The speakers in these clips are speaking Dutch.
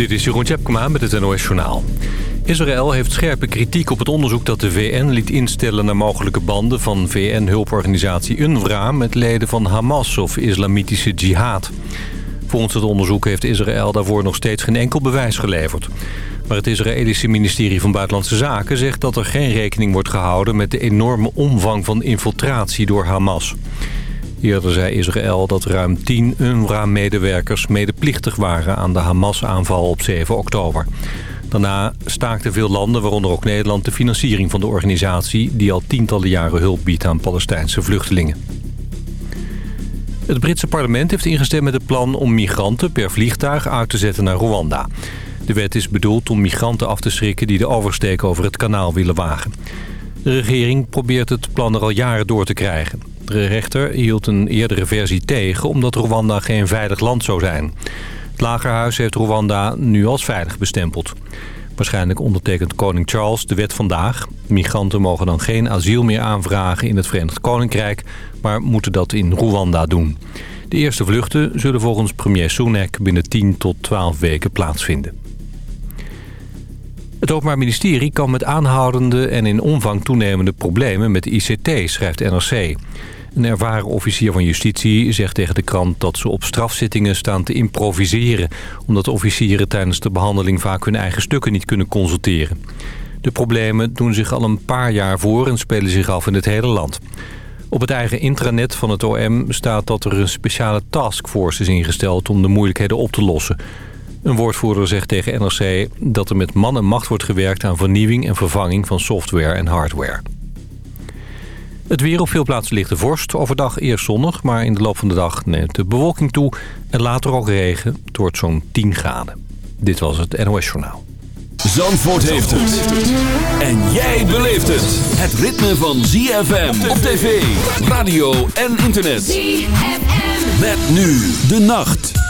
Dit is Jeroen Tjepkema met het NOS Journaal. Israël heeft scherpe kritiek op het onderzoek dat de VN liet instellen... naar mogelijke banden van VN-hulporganisatie UNRWA... met leden van Hamas of Islamitische Jihad. Volgens het onderzoek heeft Israël daarvoor nog steeds geen enkel bewijs geleverd. Maar het Israëlische ministerie van Buitenlandse Zaken zegt dat er geen rekening wordt gehouden... met de enorme omvang van infiltratie door Hamas. Eerder zei Israël dat ruim 10 UNRWA-medewerkers medeplichtig waren aan de Hamas-aanval op 7 oktober. Daarna staakten veel landen, waaronder ook Nederland, de financiering van de organisatie... die al tientallen jaren hulp biedt aan Palestijnse vluchtelingen. Het Britse parlement heeft ingestemd met het plan om migranten per vliegtuig uit te zetten naar Rwanda. De wet is bedoeld om migranten af te schrikken die de oversteek over het kanaal willen wagen. De regering probeert het plan er al jaren door te krijgen. De rechter hield een eerdere versie tegen omdat Rwanda geen veilig land zou zijn. Het Lagerhuis heeft Rwanda nu als veilig bestempeld. Waarschijnlijk ondertekent koning Charles de wet vandaag. Migranten mogen dan geen asiel meer aanvragen in het Verenigd Koninkrijk... maar moeten dat in Rwanda doen. De eerste vluchten zullen volgens premier Sunak binnen 10 tot 12 weken plaatsvinden. Het Openbaar Ministerie kan met aanhoudende en in omvang toenemende problemen met ICT, schrijft NRC. Een ervaren officier van justitie zegt tegen de krant dat ze op strafzittingen staan te improviseren... omdat officieren tijdens de behandeling vaak hun eigen stukken niet kunnen consulteren. De problemen doen zich al een paar jaar voor en spelen zich af in het hele land. Op het eigen intranet van het OM staat dat er een speciale taskforce is ingesteld om de moeilijkheden op te lossen... Een woordvoerder zegt tegen NRC dat er met man en macht wordt gewerkt aan vernieuwing en vervanging van software en hardware. Het weer op veel plaatsen ligt de vorst. Overdag eerst zonnig, maar in de loop van de dag neemt de bewolking toe. En later ook regen. Het wordt zo'n 10 graden. Dit was het NOS Journaal. Zandvoort heeft het. En jij beleeft het. Het ritme van ZFM op tv, radio en internet. ZFM. Met nu de nacht.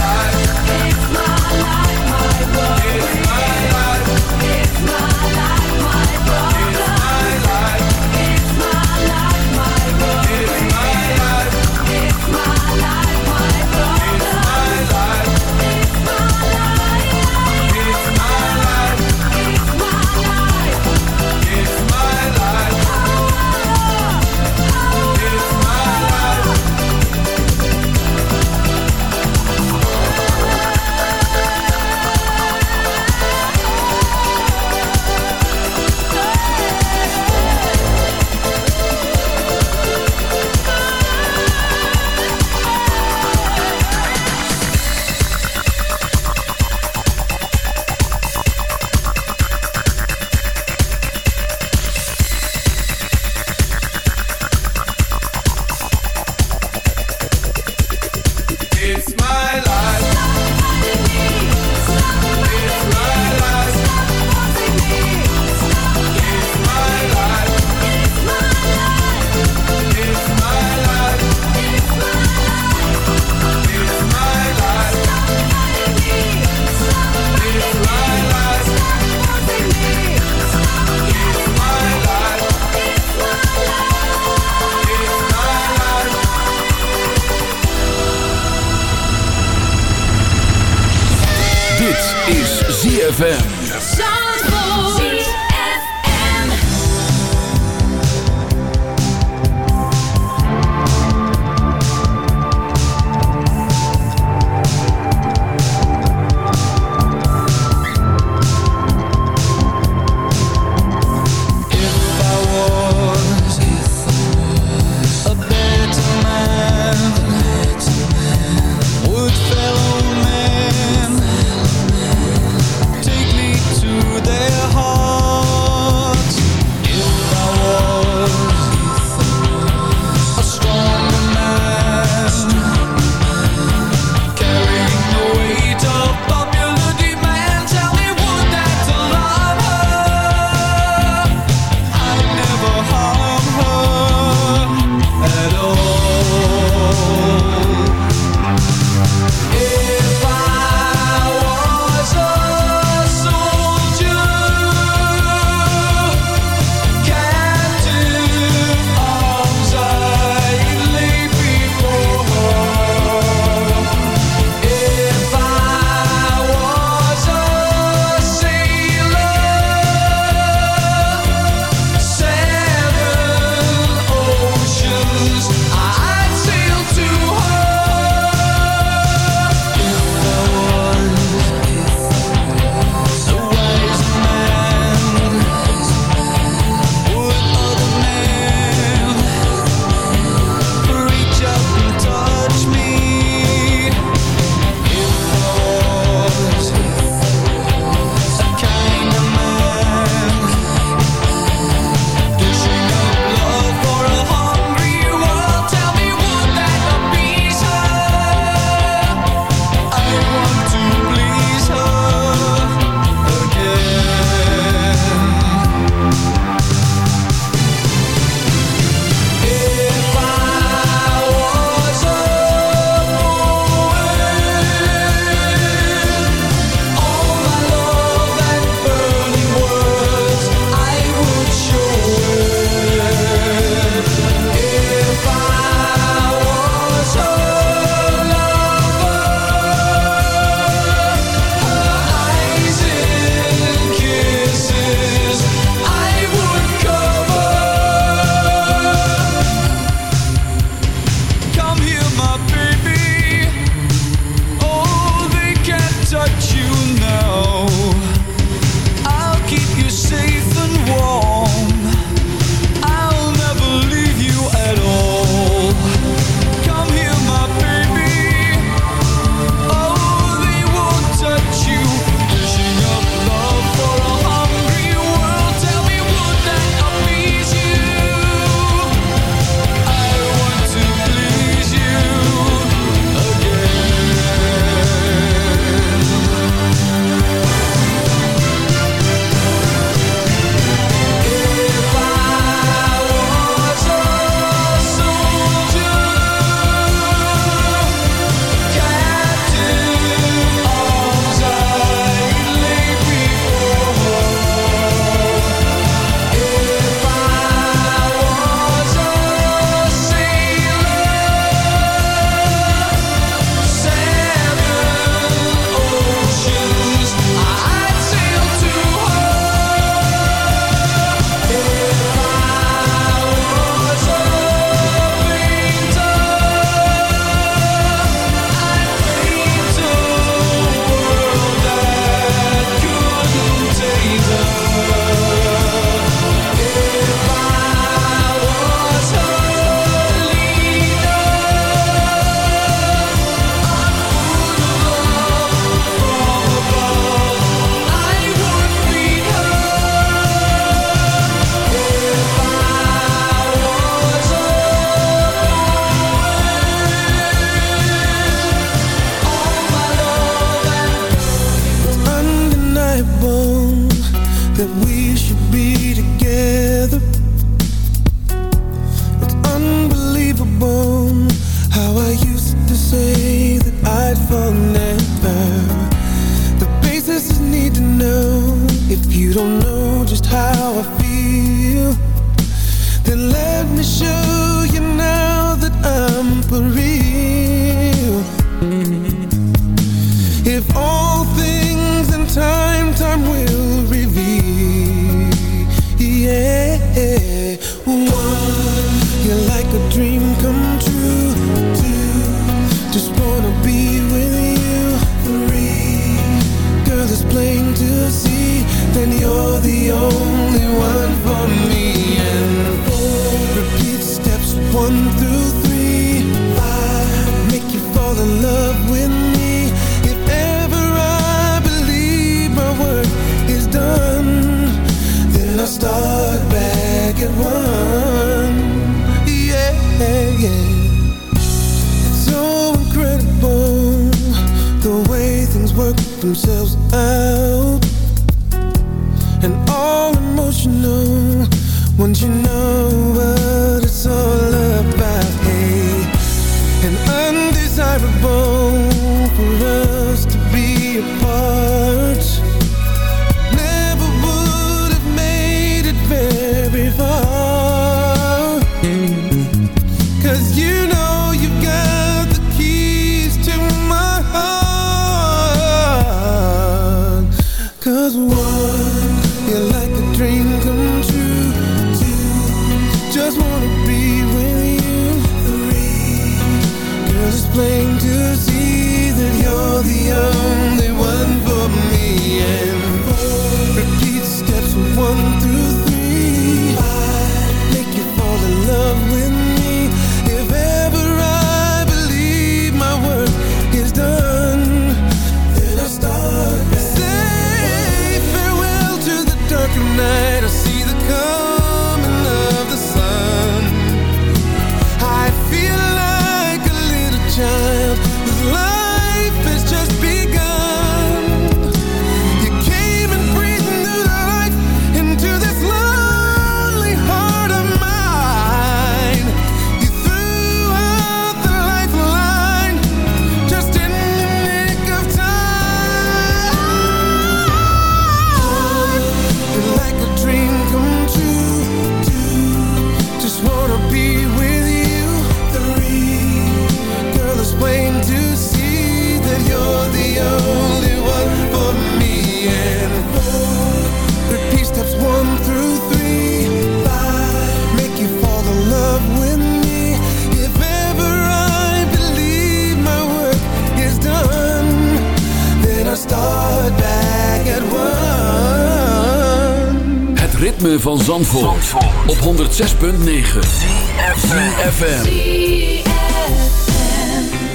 ritme van Zandvoort, Zandvoort. op 106.9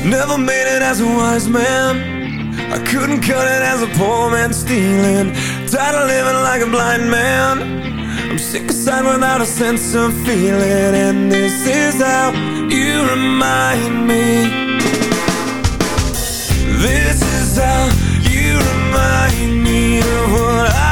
Never made it as a wise man. I couldn't cut it as a poor man stealing. Tired of living like a blind man. I'm sick of sight without a sense of feeling. And this is how you remind me. This is how you remind me of what I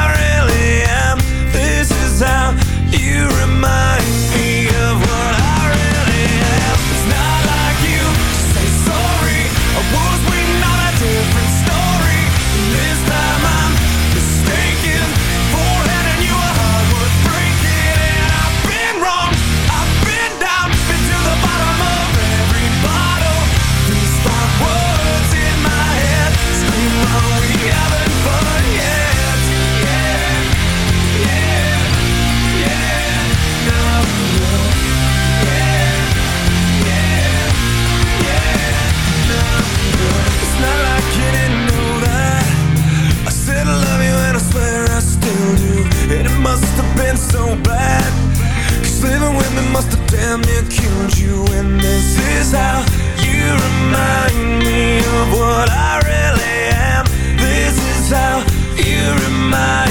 Living women must have damn near killed you. And this is how you remind me of what I really am. This is how you remind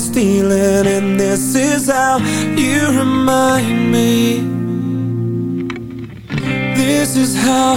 stealing And this is how you remind me. This is how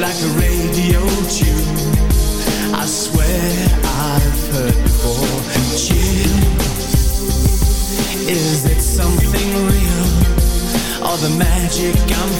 like a radio tune. I swear I've heard before. Chill. Is it something real or the magic I'm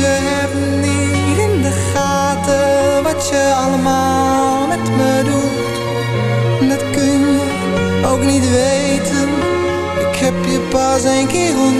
je hebt niet in de gaten wat je allemaal met me doet. Dat kun je ook niet weten. Ik heb je pas een keer ontmoet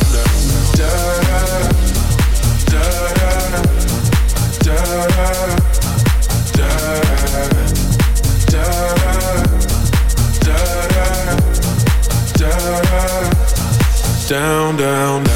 down, down, down,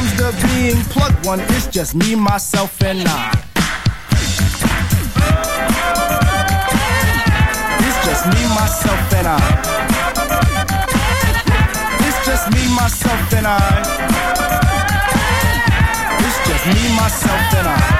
comes to being plug one, it's just me, myself, and I. It's just me, myself, and I. It's just me, myself, and I. It's just me, myself, and I.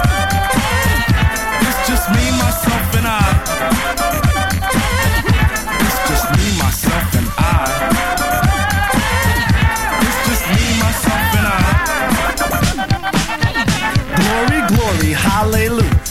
hallelujah.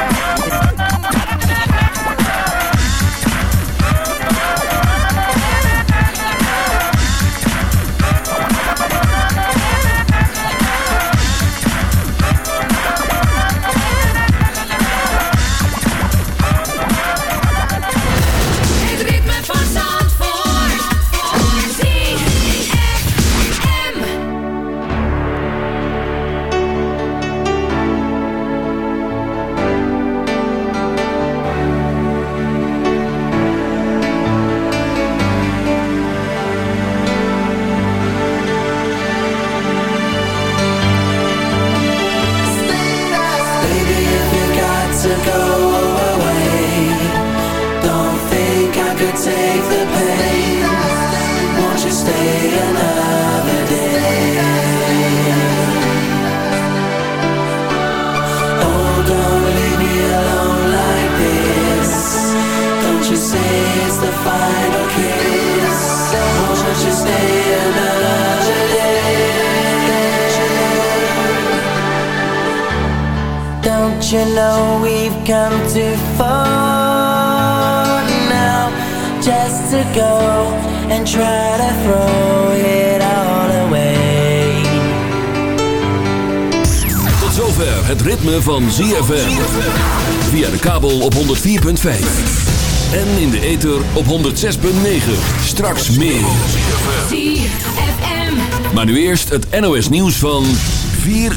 you know we've come too far now just to go and try to throw it all away? Tot zover het ritme van ZFM. Via de kabel op 104.5. En in de ether op 106.9. Straks meer. ZFM. Maar nu eerst het NOS nieuws van 4